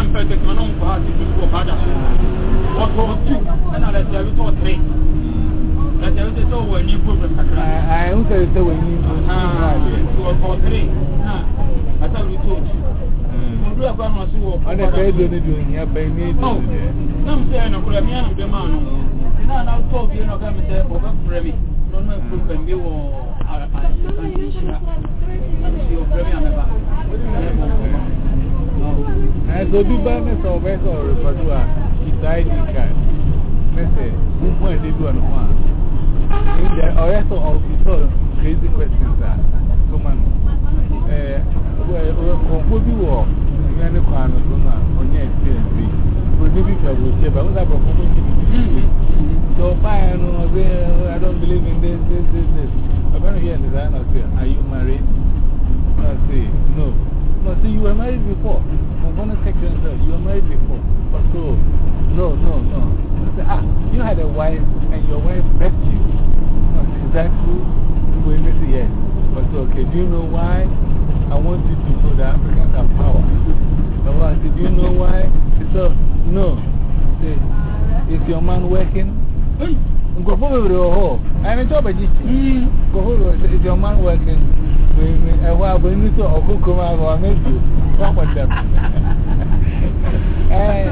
nan perfect man nan kwa ti ju ko bada o to ti na le te to tre le te to to we ni ko kakra ai un te to we ni ko ha to ko na ka edo ni do ni abai ni edo ni de So, do buy me some vessel or a padua, it's ID card. Message, who point they do and one. In the Oriental, also crazy questions are. Come on. Eh, well, you walk? You are the crown of woman on your experience. Produce it, I will say, but I will come to So, fine, I don't believe in this, this, this, this. I'm going to hear the designer Are you married? I No. No, see, you were married before. I'm going to take you under. You were married before. but So, no, no, no. I Say, ah, you had a wife and your wife left you. No, is that true? Well, yes. But so okay, do you know why? I want you to know that Africans have power. I want do you know why? He said, no. Say, is your man working? Go for it, oh, I'm a job at this. Go for it, is your man working? ẹwà bẹ ní sọ ọkùnkùn máa wà méjì fọpọtẹ ẹ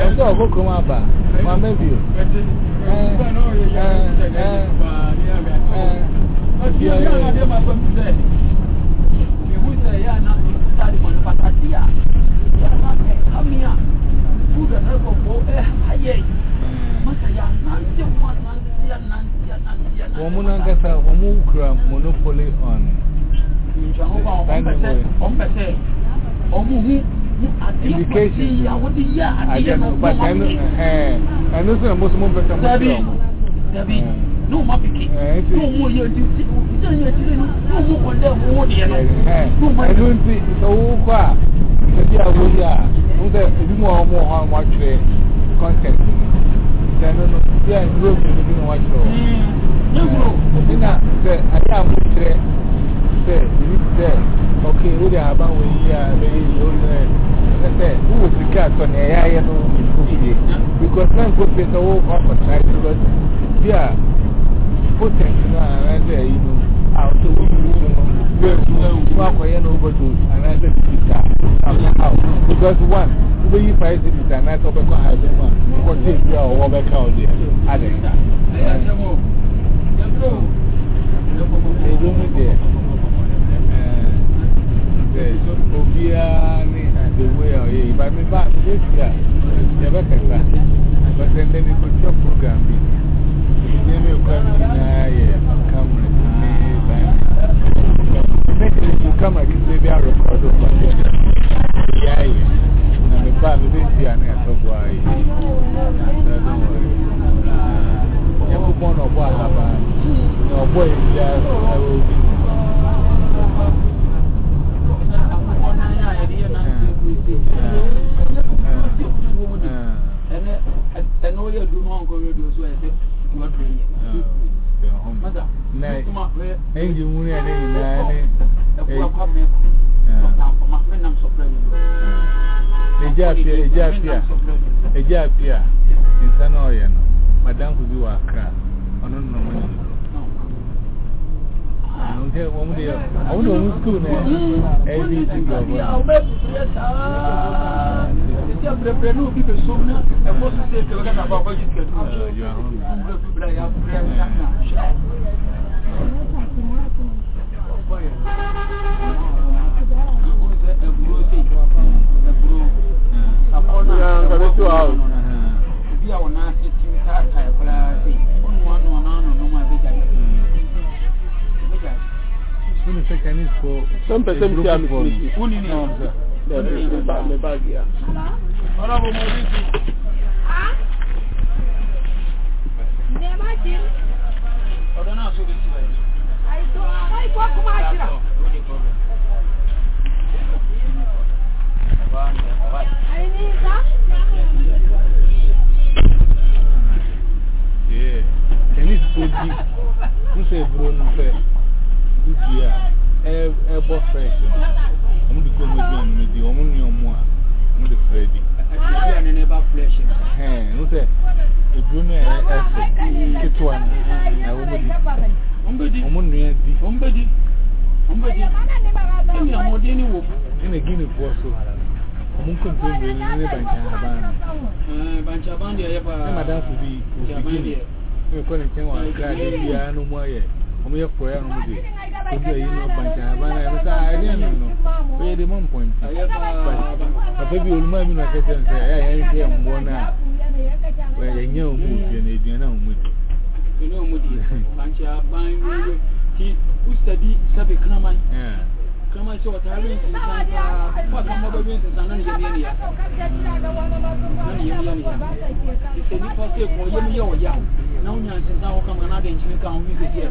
ẹ sọ ọkùnkùn máa bà wà méjì ẹ ẹ ẹ Woman, I guess, a woman, monopoly on nìjọ àwọn ọmọ ọ̀pẹ̀sẹ̀ ọ̀pẹ̀sẹ̀ ọ̀húnhún indication àjẹnù pàṣẹ ẹnu ẹnu sí ọmọ súnmọ́ pẹ̀sẹ̀ mọ́ sí ọmọ dàbí ní ọmọ pìkì ní ọmọ yẹ ti ti ìjẹ́ yẹ ti lẹ́nu ní ọmọ kọ̀ dẹ́ ọmọ wọ́n dìẹ̀ náà ẹnu ti ìṣòwò kọ́ à ẹbí àwọn yìí à ń sẹ ebi mu àwọn ọmọ ọ̀hún àwọn atwere concept ìṣẹ̀nu no bí à ń dúró bí ẹni bí wọ́n atwere ọ̀ ẹbí náà sẹ ayé àwọn ìṣẹ̀rẹ̀ say, you say, okay, who they have been here, maybe you don't know. I say, who was the cat on the air, you know, because some good place are all off on site, because they are potent, you know, and I say, you know, out to win, you know, where you walk away and overdose, and I say, because one, where you fight it is an act of a car, I don't know, what is your over cow there? I think that. They don't know there say, Obia, the way I am. If I may back this guy, never can that. But then they could drop program. Then you come in, I come with me. Basically, you come and say, Yeah, yeah. And I'm a baby, this guy, and I talk Don't worry. change mu ne ne nyinaa ne ɛgya apia ɛgya apia ɛgya apia nsa na ɔyɛ no madamfo bi wɔ akra ɔno no mo nyim nke wɔn deɛ wɔn deɛ wɔn sukuu na ɛbi ti gbɔ bɔ. ɛti abirabira náà obi bɛ so na ɛkɔ sisi ekele kata bɔ akɔ yi tigɛ Some person see I'm sleeping. Who need him, sir? Yeah, the bag, the bag, yeah. Honorable Mauricio. Ah? Never, Jim. I don't know how to do this. Vai, tá vai. Aí, Nisa. Banchaban. Banchaban, the other part. Madame could be beginning. We call it Chenwa, glad if you are no more yet. Only a prayer on the day. Could be, you know, Banchaban. I was, I didn't know. We had a mom point. But maybe you'll mind me, I said, I am here on one Yeah kama cewa tarin sun san ta kwatan magwabin sun san nan yamiya ne ya nan yamiya ne ya ita ni fa sai ko yamu yawa ya na unya sun san ko kama na da incin kan hu sai ya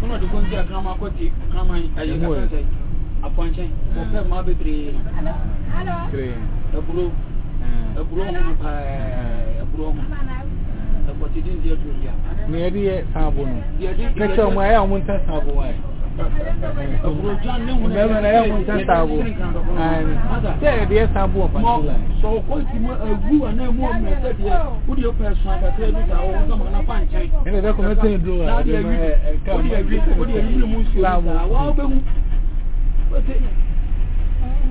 kuna da gonziya kama ko ti kama ayi ka san sai a kwancin ko ma be bre hello da bro da bro mu pa ti din dia to dia me sabo no kace mu ayi amun ta sabo wai Bẹ́ẹ̀ni ẹ mú ntẹ́ sáàbù. Ṣé ẹ̀dí ẹ sáàbù ọ̀pá tó láì? Sọ ọkọ̀ ìtì mọ ewu àná ẹ̀mú ọmọ o bí ẹ kú di ọ̀pẹ̀ ẹ̀sùn àgbàtà ẹ̀dí ìgbà ọ̀hún ọ̀gá mọ̀ná fà ń jẹ́. Ẹ̀dí ẹ̀dí ẹ̀kọ́ mẹ́tẹ́ ìdúró rẹ̀. Láàbí ẹ̀wí ó di ẹ̀wí ó di ẹ̀wí ni mo ń ṣe. Àwọn ọ̀bẹ̀ mú.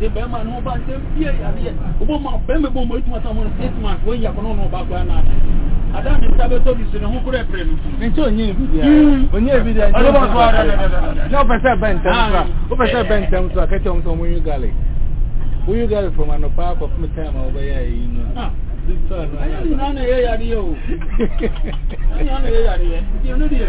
da bɛrima no ba nsɛm fie yareɛ wobɔma bɛrima bɔ ma ɛtuma sa mo no six months wɔyi akɔ no ɔna ɔba koa naa ada ne nsa bɛtɔ bi so ne ho korɛ pere no nkyɛ ɔnyɛ ebi deɛ ɔnyɛ ebi deɛ ɔnyɛ ebi deɛ na ɔpɛ sɛ bɛn ntɛm so a ɔpɛ sɛ bɛn ntɛm so a kɛtɛ ɔmo sɛ ɔmo yi gale oyi gale from anɔpa akɔ fún time a ɔbɛyɛ ayi no a ɛyɛ nyinaa na ɛyɛ yareɛ o ɛyɛ nyinaa na ɛyɛ yareɛ nti ɛno deɛ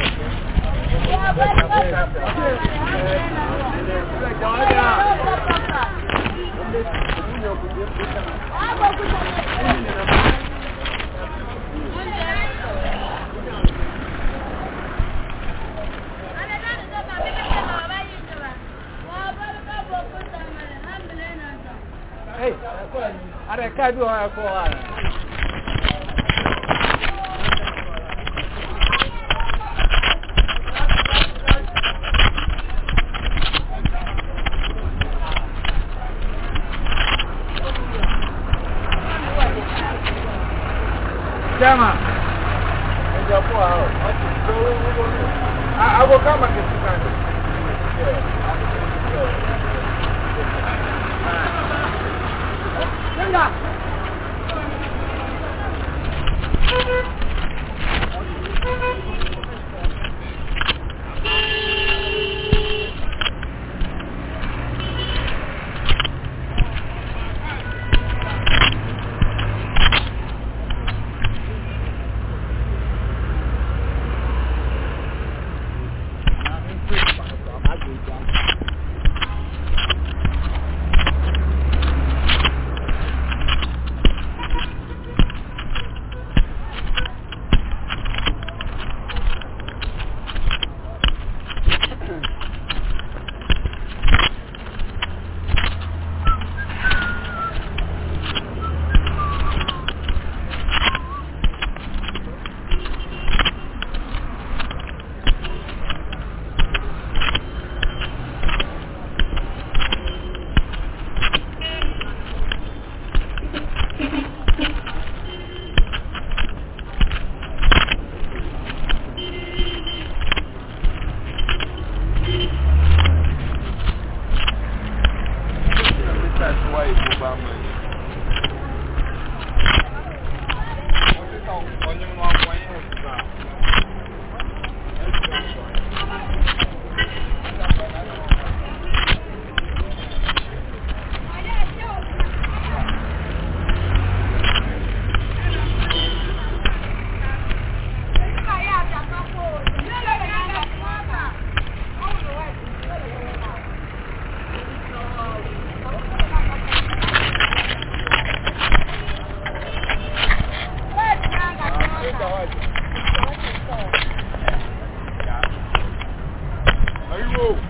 Hey, ara ẹ̀ka ẹbí wọn ẹ̀kọ́ ara. Oh!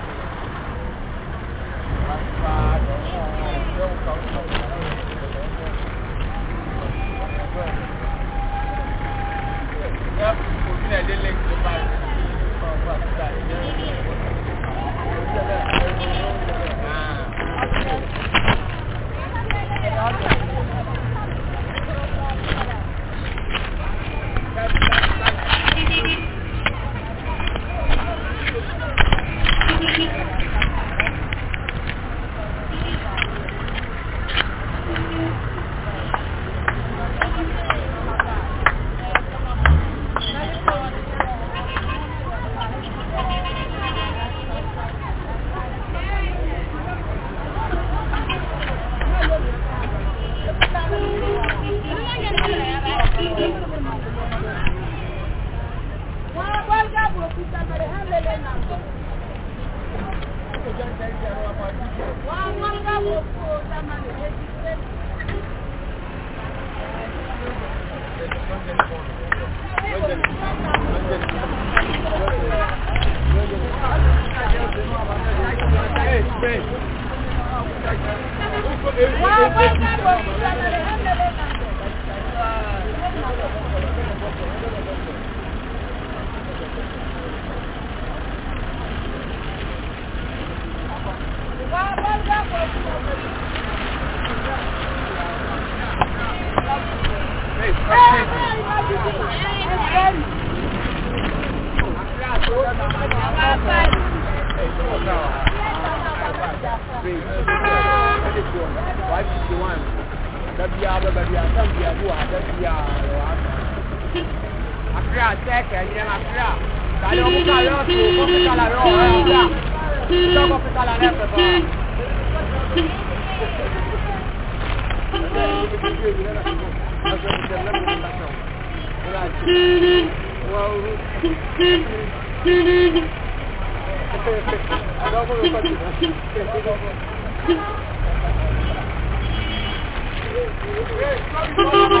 Wọ́n wọ́n sábà òkúta náà lè hàn lẹ́lẹ́. biara waba akra tẹkẹ ẹyẹ akra tani ọkọta yọ ọtọ kọfíta la yọ ọyọ ọgá tọ kọfíta la n'ẹfẹ fọ. Thank you.